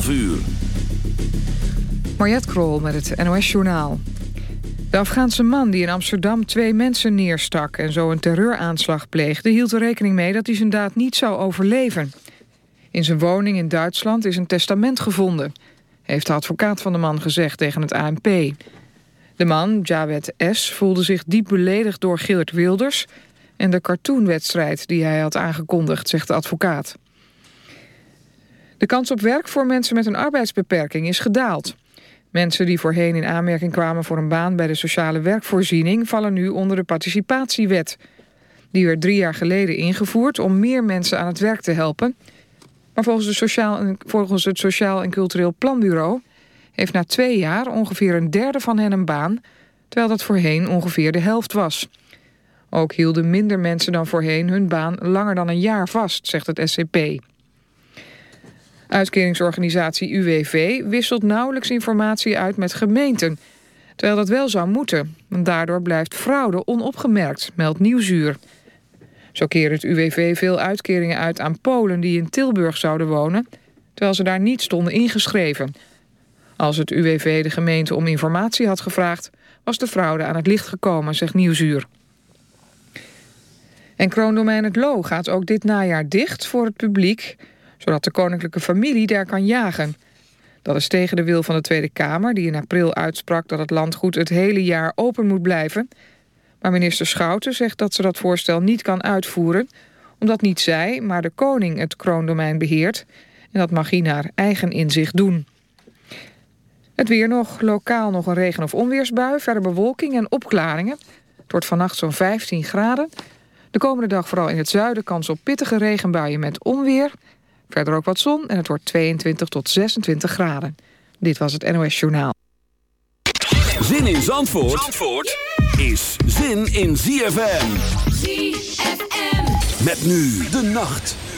12 uur. Krol met het NOS Journaal. De Afghaanse man die in Amsterdam twee mensen neerstak... en zo een terreuraanslag pleegde... hield er rekening mee dat hij zijn daad niet zou overleven. In zijn woning in Duitsland is een testament gevonden... heeft de advocaat van de man gezegd tegen het ANP. De man, Jawed S., voelde zich diep beledigd door Geert Wilders... en de cartoonwedstrijd die hij had aangekondigd, zegt de advocaat. De kans op werk voor mensen met een arbeidsbeperking is gedaald. Mensen die voorheen in aanmerking kwamen voor een baan bij de sociale werkvoorziening... vallen nu onder de participatiewet. Die werd drie jaar geleden ingevoerd om meer mensen aan het werk te helpen. Maar volgens, sociaal, het Sociaal en Cultureel Planbureau... heeft na twee jaar ongeveer een derde van hen een baan... terwijl dat voorheen ongeveer de helft was. Ook hielden minder mensen dan voorheen hun baan langer dan een jaar vast, zegt het SCP. Uitkeringsorganisatie UWV wisselt nauwelijks informatie uit met gemeenten. Terwijl dat wel zou moeten, daardoor blijft fraude onopgemerkt, meldt Nieuwsuur. Zo keert het UWV veel uitkeringen uit aan Polen die in Tilburg zouden wonen... terwijl ze daar niet stonden ingeschreven. Als het UWV de gemeente om informatie had gevraagd... was de fraude aan het licht gekomen, zegt Nieuwsuur. En kroondomein Het Loo gaat ook dit najaar dicht voor het publiek zodat de koninklijke familie daar kan jagen. Dat is tegen de wil van de Tweede Kamer, die in april uitsprak dat het landgoed het hele jaar open moet blijven. Maar minister Schouten zegt dat ze dat voorstel niet kan uitvoeren, omdat niet zij, maar de koning het kroondomein beheert. En dat mag hij naar eigen inzicht doen. Het weer nog, lokaal nog een regen- of onweersbui, verder bewolking en opklaringen. Het wordt vannacht zo'n 15 graden. De komende dag vooral in het zuiden kans op pittige regenbuien met onweer. Verder ook wat zon en het wordt 22 tot 26 graden. Dit was het NOS Journaal. Zin in Zandvoort, Zandvoort is zin in ZFM. ZFM. Met nu de nacht.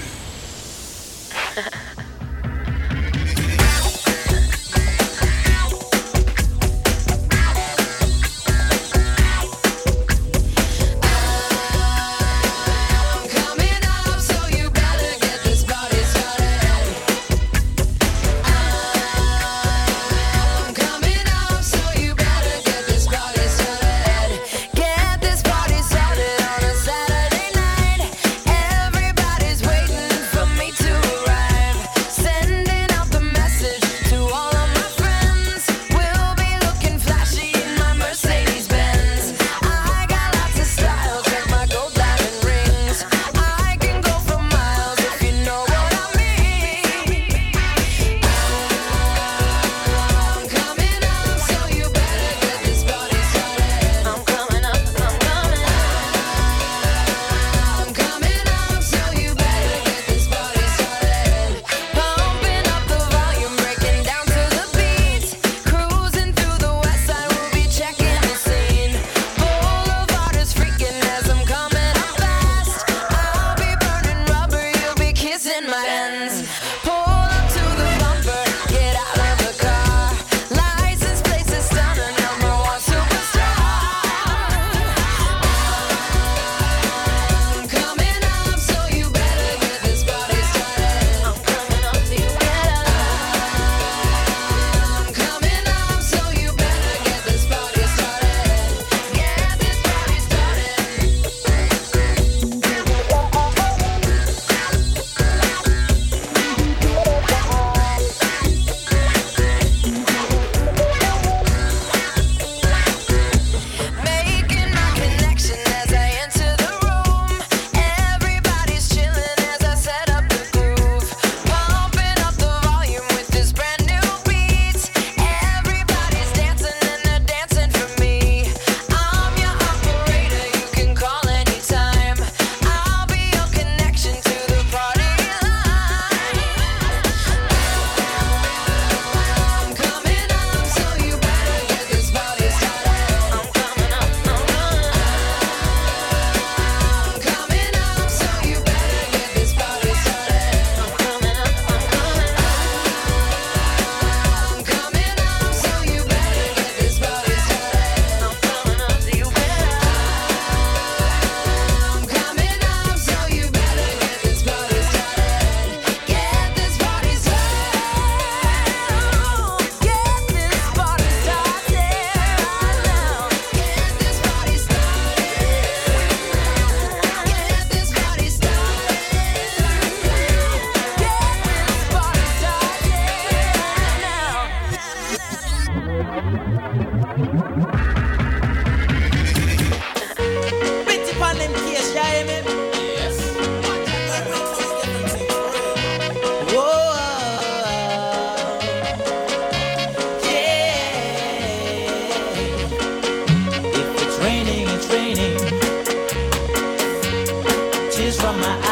my eyes.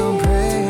some pray.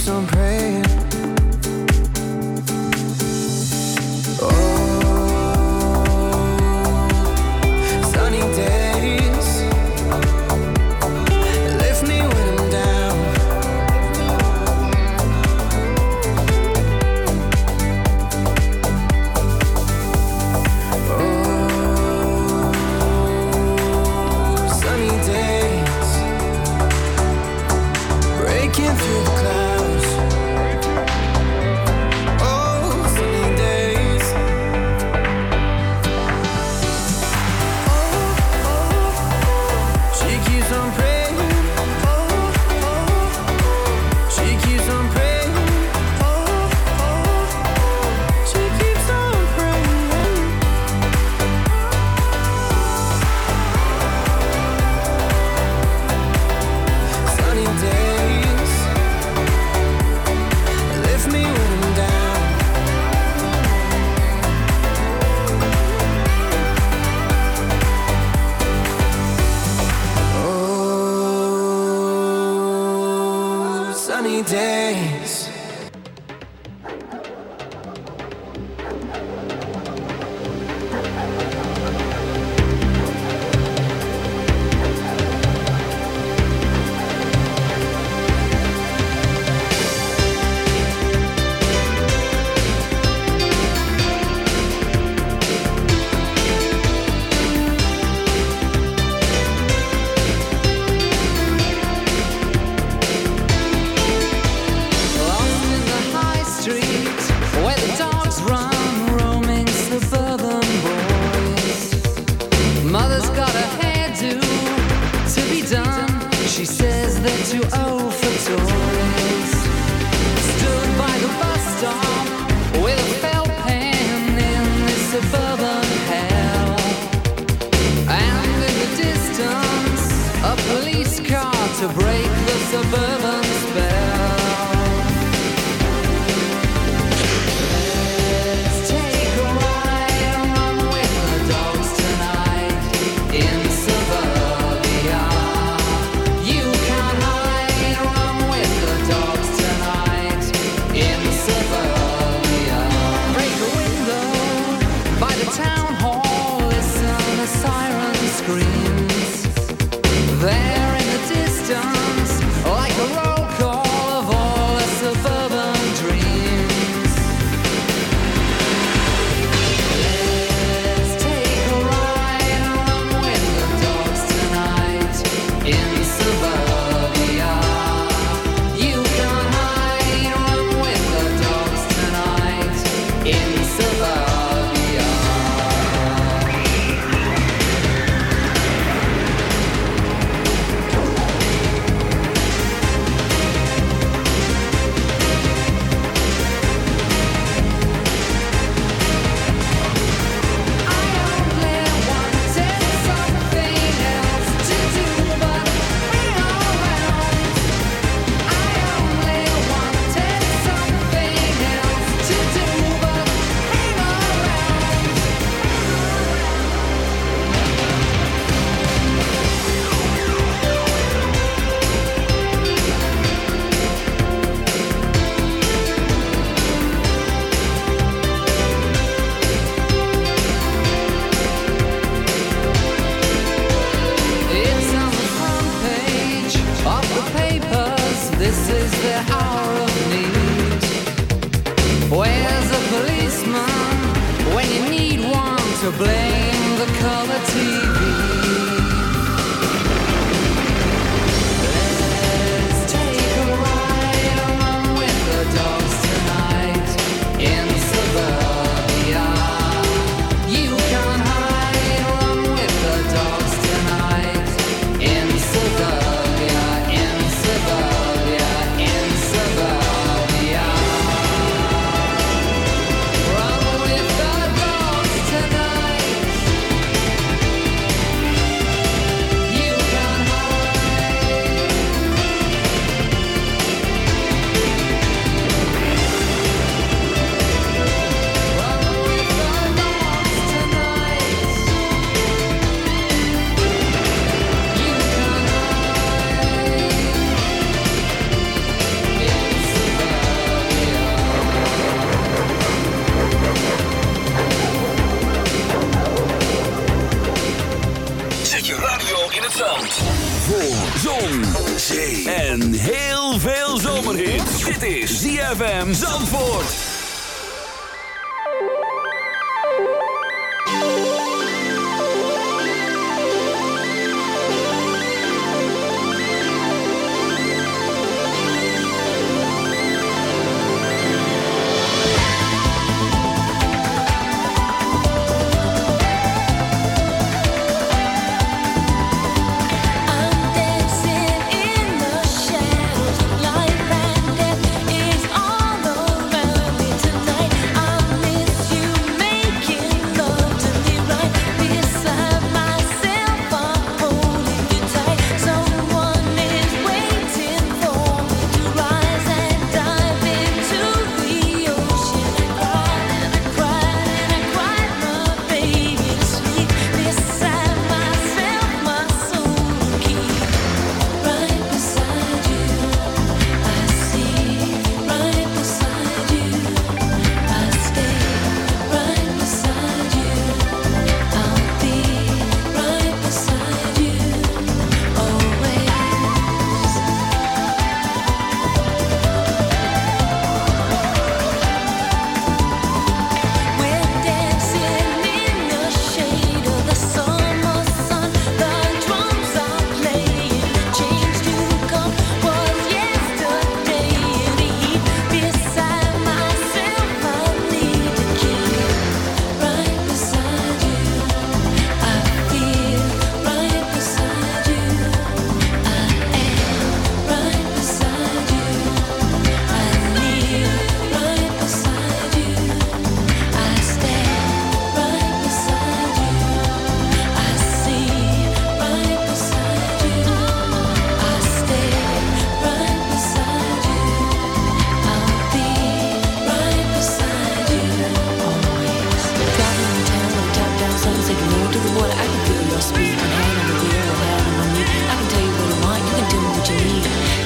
Keeps on praying.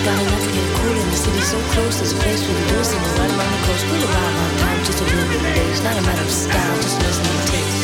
Got enough to get cool in the city so close. There's a place where the blues and the right around the coast. We'll arrive on time just a little bit late. days. Not a matter of style, just listen to taste.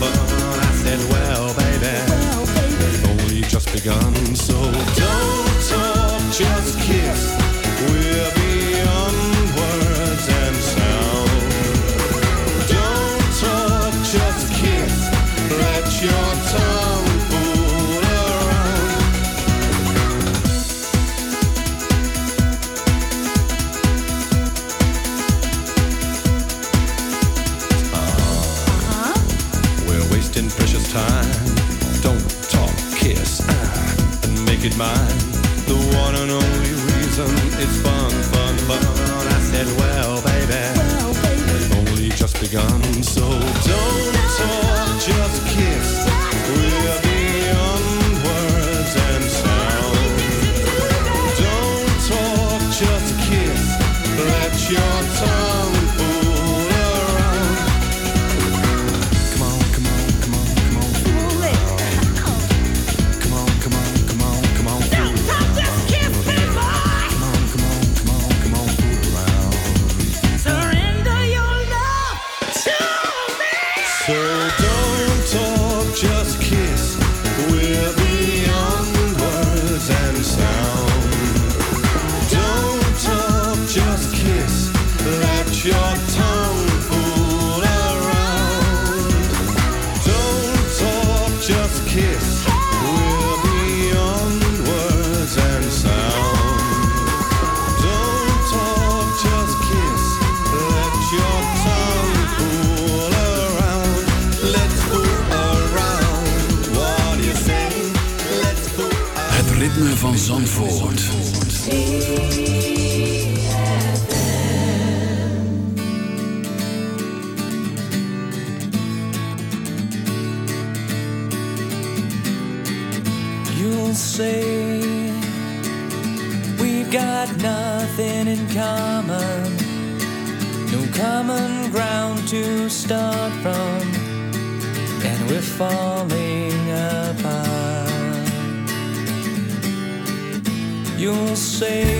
number. I said, well, baby, well, baby. only just begun, so don't. falling apart. You'll say.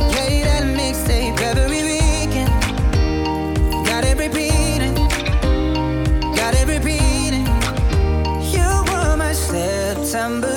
September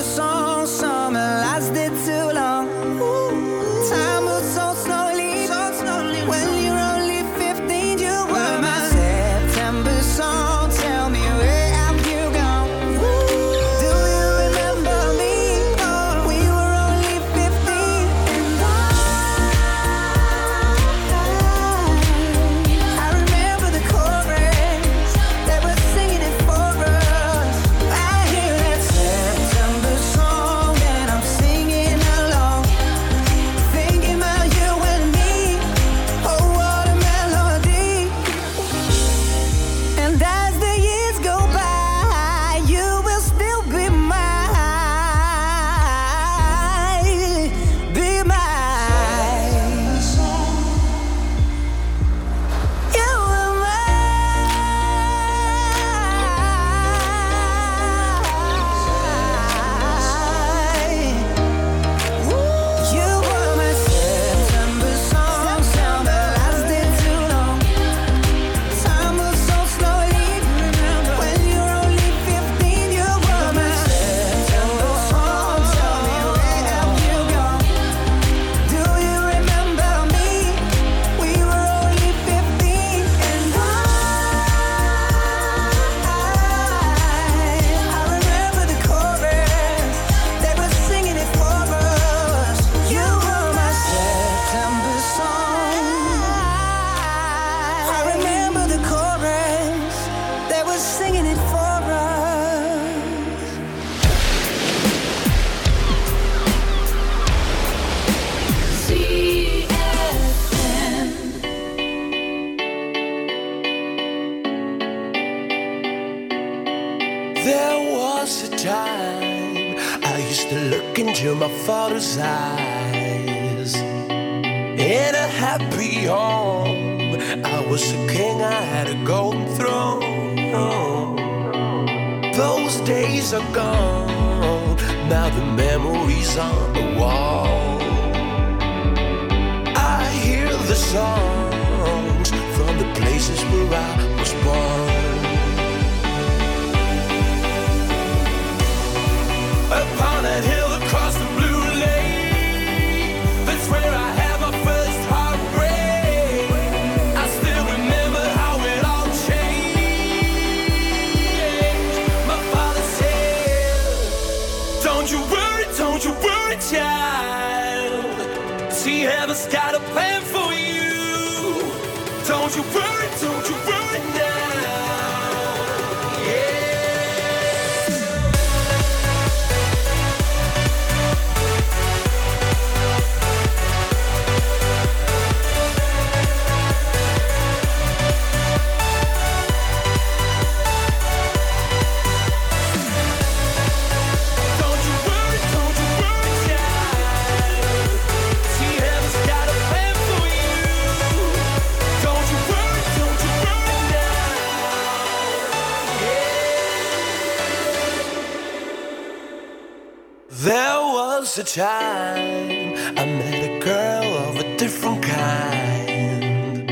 was a time I met a girl of a different kind.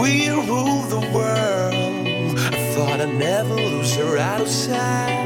We ruled the world. I thought I'd never lose her outside.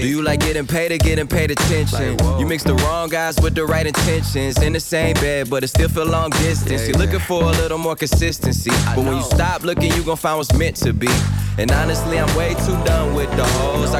Do you like getting paid or getting paid attention? Like, you mix the wrong guys with the right intentions. In the same bed, but it still feel long distance. Yeah, You're yeah. looking for a little more consistency. But when you stop looking, you gon' find what's meant to be. And honestly, I'm way too done with the hoes. I